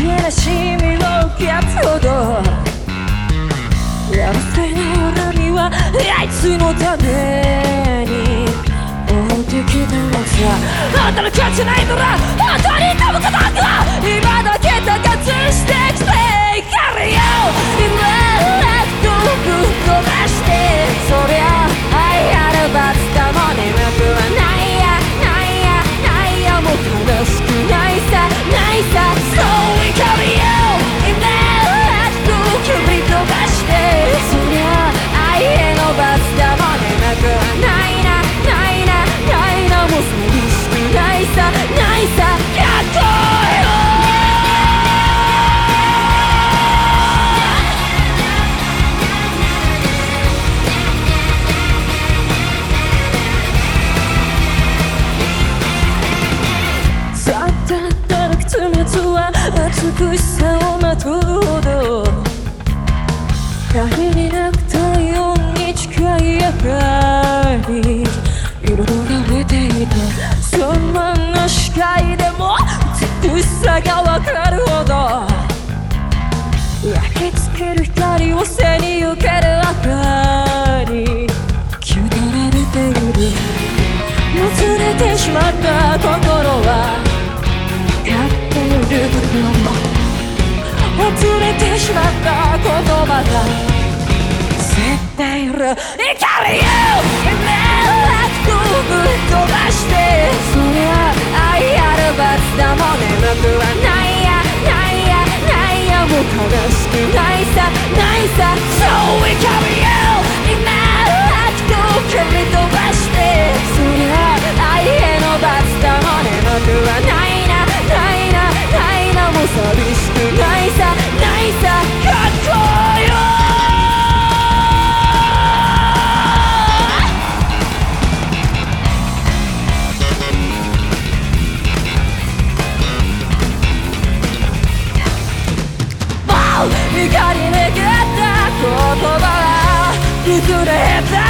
悲しみを受け継ほど。やるせな恨みはあいつのために追ってきたのさあんたの勝ちないなら。あんたに飛ぶことは今だけ高くしてきてやるよ美しさをまとうほど限りなく太陽に近い明かり彩られていた。そんなの視界でも美しさがわかるほど焼き付ける光を背に受ける明かり。気取られている。もつれてしまった心はれてしまった言葉が接っている怒りよラクトぶっ飛ばしてそりゃ愛ある罰だもん眠くはないやないやないやもう。悲しくないさないさ崩れたっ